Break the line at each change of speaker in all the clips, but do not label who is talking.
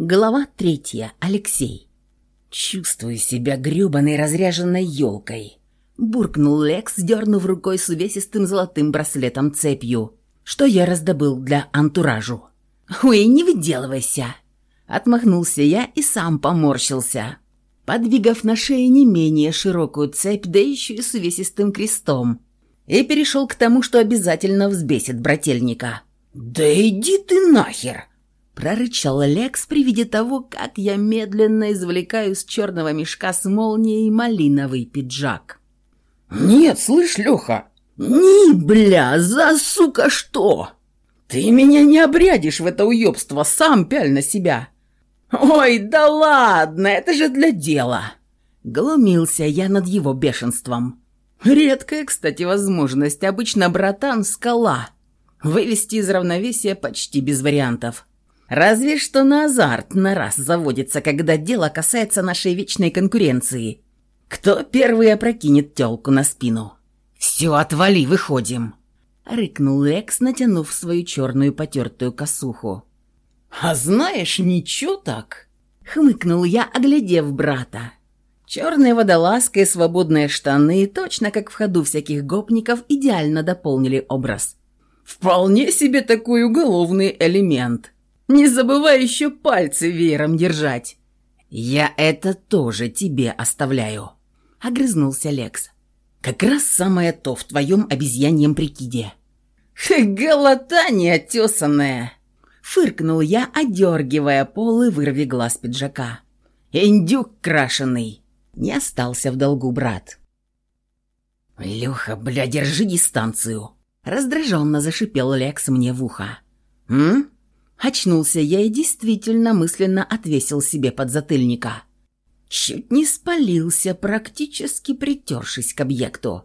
Глава третья. Алексей. «Чувствую себя грёбаной разряженной елкой», — буркнул Лекс, дернув рукой с увесистым золотым браслетом-цепью, что я раздобыл для антуражу. «Ой, не выделывайся!» Отмахнулся я и сам поморщился, подвигав на шее не менее широкую цепь, да еще и с увесистым крестом, и перешел к тому, что обязательно взбесит брательника. «Да иди ты нахер!» Прорычал Лекс при виде того, как я медленно извлекаю из черного мешка с молнией малиновый пиджак.
«Нет, слышь, Леха,
«Ни, бля, за сука что?
Ты меня не обрядишь в это уебство, сам пяль на себя!»
«Ой, да ладно, это же для дела!» Глумился я над его бешенством. Редкая, кстати, возможность. Обычно братан — скала. Вывести из равновесия почти без вариантов. Разве что на азарт на раз заводится, когда дело касается нашей вечной конкуренции. Кто первый опрокинет тёлку на спину? «Все, отвали, выходим!» Рыкнул Лекс, натянув свою черную потертую косуху.
«А знаешь, ничего так!»
Хмыкнул я, оглядев брата. Черные водолазка и свободные штаны, точно как в ходу всяких гопников, идеально дополнили образ.
«Вполне себе такой уголовный элемент!» Не забывай еще пальцы веером держать.
Я это тоже тебе оставляю, огрызнулся Лекс. Как раз самое то в твоем обезьяньем прикиде.
Голота неотесанная!
Фыркнул я, одергивая полы вырви глаз пиджака. Индюк крашеный. Не остался в долгу брат. «Леха, бля, держи дистанцию!» Раздраженно зашипел Лекс мне в ухо. «М? Очнулся я и действительно мысленно отвесил себе подзатыльника. Чуть не спалился, практически притершись к объекту.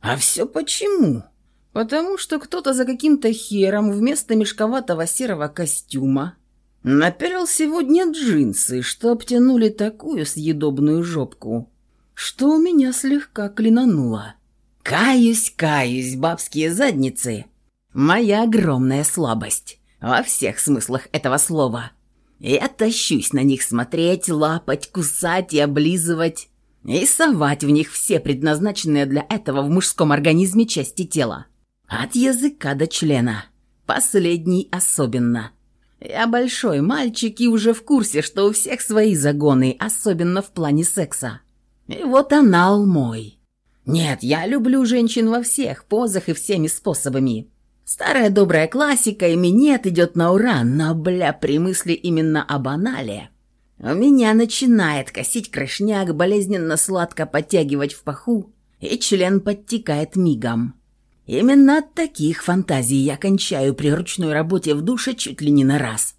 А все почему? Потому что кто-то за каким-то хером вместо мешковатого серого костюма наперил сегодня джинсы, что обтянули такую съедобную жопку, что у меня слегка клинануло. Каюсь, каюсь, бабские задницы. Моя огромная слабость во всех смыслах этого слова. Я тащусь на них смотреть, лапать, кусать и облизывать, и совать в них все предназначенные для этого в мужском организме части тела. От языка до члена. Последний особенно. Я большой мальчик и уже в курсе, что у всех свои загоны, особенно в плане секса. И вот анал мой. Нет, я люблю женщин во всех позах и всеми способами. Старая добрая классика и минет идет на ура, но, бля, при мысли именно о банале. У меня начинает косить крышняк, болезненно сладко подтягивать в паху, и член подтекает мигом. Именно от таких фантазий я кончаю при ручной работе в душе чуть ли не на раз.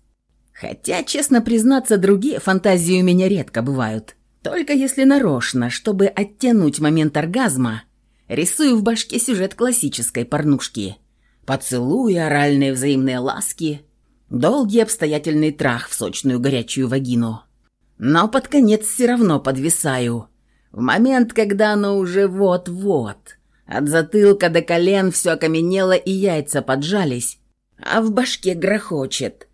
Хотя, честно признаться, другие фантазии у меня редко бывают. Только если нарочно, чтобы оттянуть момент оргазма, рисую в башке сюжет классической порнушки – Поцелуи, оральные взаимные ласки, долгий обстоятельный трах в сочную горячую вагину. Но под конец все равно подвисаю. В момент, когда оно уже вот-вот. От затылка до колен все окаменело и яйца поджались, а в башке грохочет.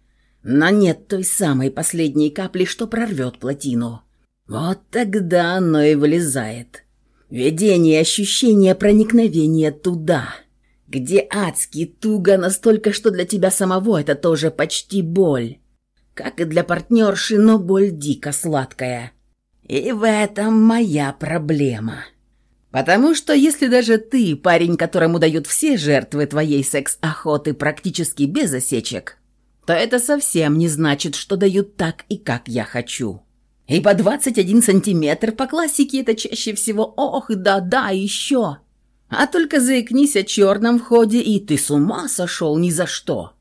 Но нет той самой последней капли, что прорвет плотину. Вот тогда оно и вылезает. Видение, ощущение проникновения туда — где адски туго настолько, что для тебя самого это тоже почти боль. Как и для партнерши, но боль дико сладкая. И в этом моя проблема. Потому что если даже ты, парень, которому дают все жертвы твоей секс-охоты практически без осечек, то это совсем не значит, что дают так и как я хочу. И по 21 сантиметр по классике это чаще всего «ох, да-да, еще». А только заикнись о черном входе, и ты с ума сошел ни за что.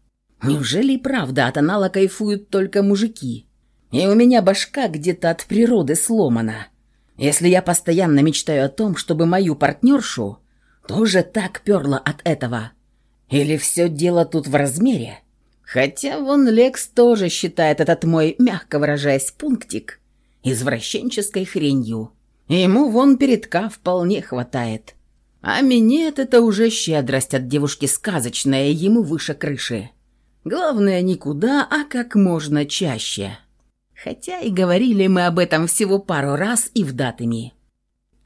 Неужели и правда от анала кайфуют только мужики? И у меня башка где-то от природы сломана. Если я постоянно мечтаю о том, чтобы мою партнершу тоже так перла от этого. Или все дело тут в размере? Хотя вон Лекс тоже считает этот мой, мягко выражаясь, пунктик извращенческой хренью. Ему вон передка вполне хватает. А минет — это уже щедрость от девушки сказочная, ему выше крыши. Главное, никуда, а как можно чаще. Хотя и говорили мы об этом всего пару раз и в датами.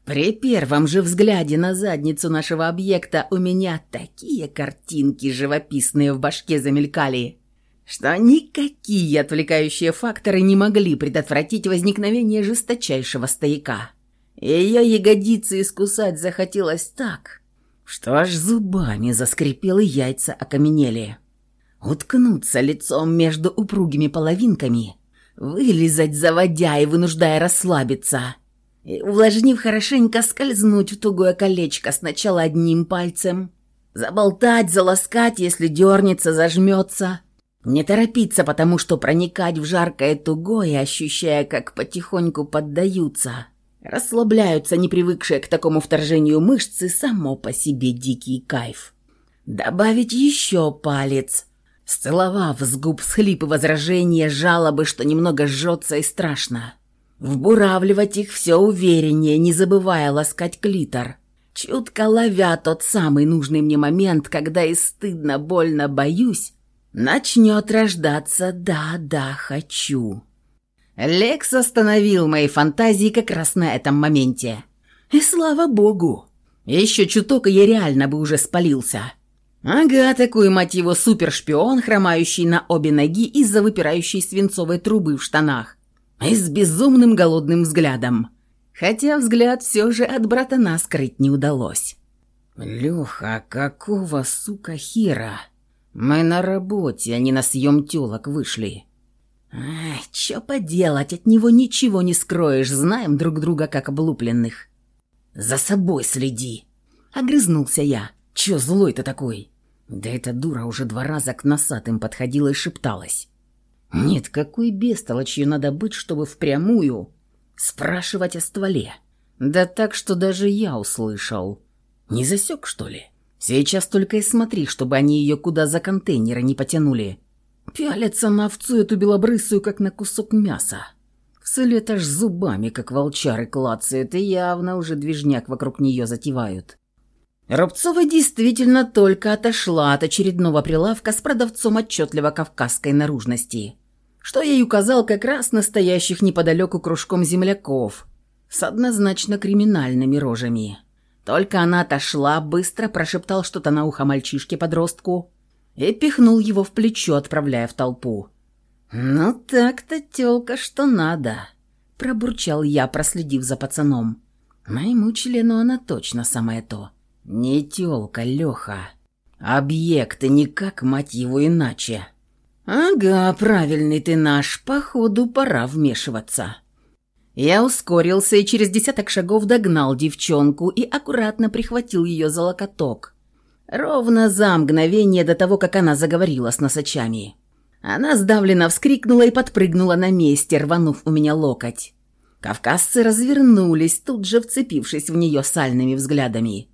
При первом же взгляде на задницу нашего объекта у меня такие картинки живописные в башке замелькали, что никакие отвлекающие факторы не могли предотвратить возникновение жесточайшего стояка. Ее ягодицы искусать захотелось так, что аж зубами заскрипел и яйца окаменели. Уткнуться лицом между упругими половинками, вылезать заводя и вынуждая расслабиться, и, увлажнив хорошенько, скользнуть в тугое колечко сначала одним пальцем, заболтать, заласкать, если дернется, зажмется, не торопиться, потому что проникать в жаркое тугое, ощущая, как потихоньку поддаются, расслабляются непривыкшие к такому вторжению мышцы, само по себе дикий кайф. Добавить еще палец, сцеловав с губ схлипы возражения, жалобы, что немного жжется и страшно. Вбуравливать их все увереннее, не забывая ласкать клитор. Чутко ловя тот самый нужный мне момент, когда и стыдно, больно боюсь, начнет рождаться «да-да, хочу». Лекс остановил мои фантазии как раз на этом моменте. И слава богу. Еще чуток, и я реально бы уже спалился. Ага, такой, мать его, супершпион, хромающий на обе ноги из-за выпирающей свинцовой трубы в штанах. И с безумным голодным взглядом. Хотя взгляд все же от братана скрыть не удалось. «Леха, какого, сука, хера? Мы на работе, а не на съем телок вышли». «Ай, чё поделать, от него ничего не скроешь, знаем друг друга как облупленных». «За собой следи!» — огрызнулся я. «Чё злой-то такой?» Да эта дура уже два раза к носатым подходила и шепталась. «Нет, какой бестолочью надо быть, чтобы впрямую спрашивать о стволе?» Да так, что даже я услышал. Не засек, что ли? Сейчас только и смотри, чтобы они ее куда за контейнеры не потянули. Пялятся на овцу эту белобрысую, как на кусок мяса. Вслед аж зубами, как волчары, клацают, и явно уже движняк вокруг нее затевают. Рубцова действительно только отошла от очередного прилавка с продавцом отчетливо кавказской наружности, что ей указал как раз настоящих неподалеку кружком земляков с однозначно криминальными рожами. Только она отошла, быстро прошептал что-то на ухо мальчишке-подростку и пихнул его в плечо, отправляя в толпу. «Ну так-то, тёлка, что надо», — пробурчал я, проследив за пацаном. «Моему члену она точно самое то». «Не тёлка, Лёха. Объект, и никак, мать его, иначе». «Ага, правильный ты наш. Походу, пора вмешиваться». Я ускорился и через десяток шагов догнал девчонку и аккуратно прихватил ее за локоток, Ровно за мгновение до того, как она заговорила с носачами. Она сдавленно вскрикнула и подпрыгнула на месте, рванув у меня локоть. Кавказцы развернулись, тут же вцепившись в нее сальными взглядами.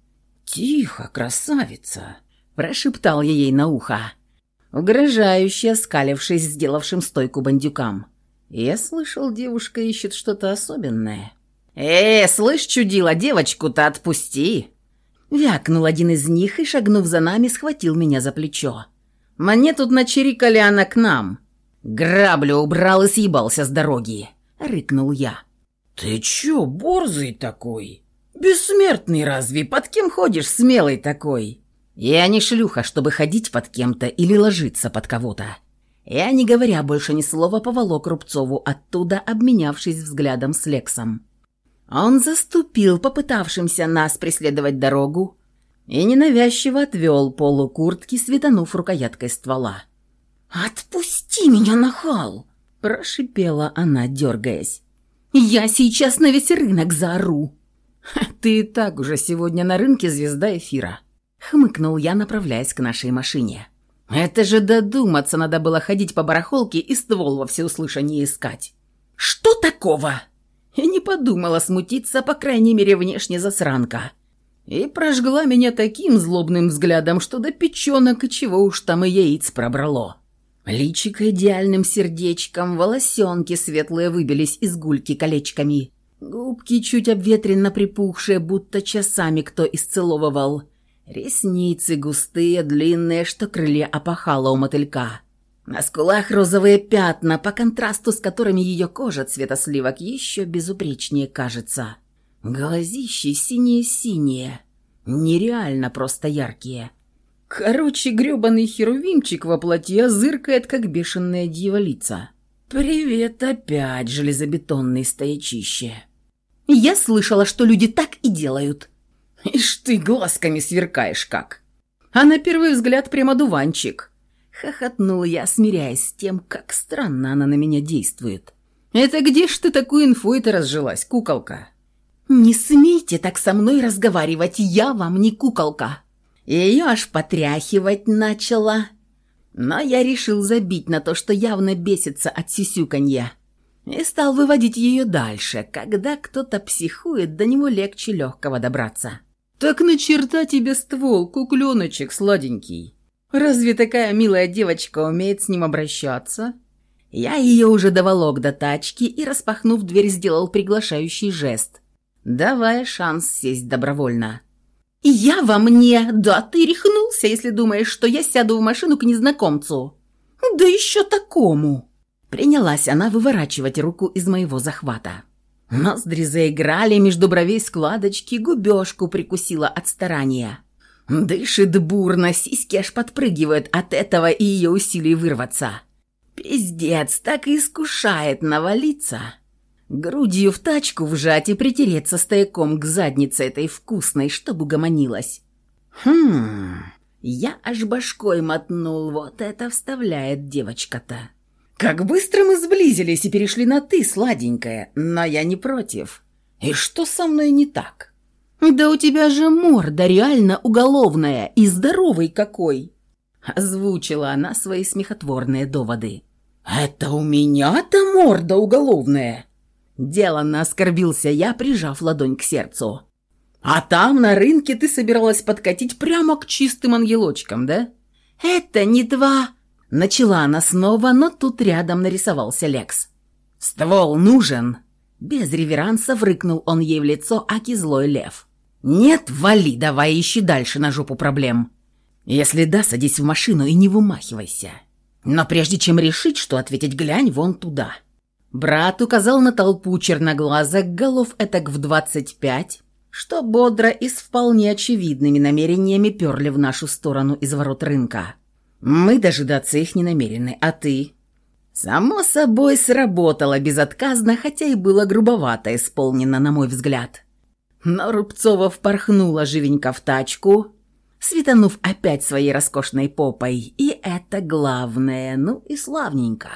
«Тихо, красавица!» – прошептал я ей на ухо, угрожающе оскалившись сделавшим стойку бандюкам. Я слышал, девушка ищет что-то особенное. «Э, слышь, чудила, девочку-то отпусти!» Вякнул один из них и, шагнув за нами, схватил меня за плечо. «Мне тут начерикали она к нам». «Граблю убрал и съебался с дороги», — рыкнул я. «Ты чё, борзый такой? Бессмертный разве? Под кем ходишь смелый такой?» «Я не шлюха, чтобы ходить под кем-то или ложиться под кого-то». Я, не говоря больше ни слова, поволок Рубцову оттуда, обменявшись взглядом с Лексом. Он заступил попытавшимся нас преследовать дорогу и ненавязчиво отвел полу куртки, светанув рукояткой ствола. «Отпусти меня, нахал!» – прошипела она, дергаясь. «Я сейчас на весь рынок заору!» «Ты и так уже сегодня на рынке звезда эфира», – хмыкнул я, направляясь к нашей машине. «Это же додуматься надо было ходить по барахолке и ствол во всеуслышание искать». «Что такого?» И не подумала смутиться, по крайней мере, внешне засранка. И прожгла меня таким злобным взглядом, что до печенок и чего уж там и яиц пробрало. Личико идеальным сердечком, волосенки светлые выбились из гульки колечками. Губки чуть обветренно припухшие, будто часами кто исцеловывал. Ресницы густые, длинные, что крылья опахало у мотылька. На скулах розовые пятна, по контрасту с которыми ее кожа цвета сливок еще безупречнее кажется. Глазищи синие-синие, нереально просто яркие.
Короче, грёбаный херувимчик во плоти зыркает, как бешеная дьяволица.
«Привет опять, железобетонный стоячище!»
«Я слышала, что люди так и делают!»
«Ишь ты, глазками сверкаешь как!»
«А на первый взгляд прямо дуванчик!»
Хохотнул я, смиряясь с тем, как странно она на меня действует.
«Это где ж ты такую инфой-то разжилась, куколка?»
«Не смейте так со мной разговаривать, я вам не куколка!» Ее аж потряхивать начала. Но я решил забить на то, что явно бесится от сисюканья. И стал выводить ее дальше. Когда кто-то психует, до него легче легкого добраться.
«Так на черта тебе ствол, кукленочек сладенький. Разве такая милая девочка умеет с ним обращаться?»
Я ее уже доволок до тачки и, распахнув дверь, сделал приглашающий жест, давая шанс сесть добровольно. «Я во мне! Да ты рехнулся, если думаешь, что я сяду в машину к незнакомцу!» «Да еще такому!» Принялась она выворачивать руку из моего захвата. Ноздри заиграли, между бровей складочки, губежку прикусила от старания. Дышит бурно, сиськи аж подпрыгивают от этого и ее усилий вырваться. Пиздец, так и искушает навалиться грудью в тачку вжать и притереться стояком к заднице этой вкусной, чтобы угомонилась. Хм, я аж башкой мотнул, вот это вставляет девочка-то. Как быстро мы сблизились и перешли на «ты», сладенькая, но я не против. И что со мной не так? Да у тебя же морда реально уголовная и здоровый какой. Озвучила она свои смехотворные доводы. «Это у меня-то морда уголовная?» Деланно оскорбился я, прижав ладонь к сердцу. «А там, на рынке, ты собиралась подкатить прямо к чистым ангелочкам, да?» «Это не два...» Начала она снова, но тут рядом нарисовался Лекс. «Ствол нужен!» Без реверанса врыкнул он ей в лицо, аки злой лев. «Нет, вали, давай ищи дальше на жопу проблем. Если да, садись в машину и не вымахивайся. Но прежде чем решить, что ответить, глянь вон туда». Брат указал на толпу черноглазок, голов этак в двадцать пять, что бодро и с вполне очевидными намерениями перли в нашу сторону из ворот рынка. Мы дожидаться их не намерены, а ты? Само собой, сработало безотказно, хотя и было грубовато исполнено, на мой взгляд. Но Рубцова впорхнула живенько в тачку, светанув опять своей роскошной попой, и это главное, ну и славненько.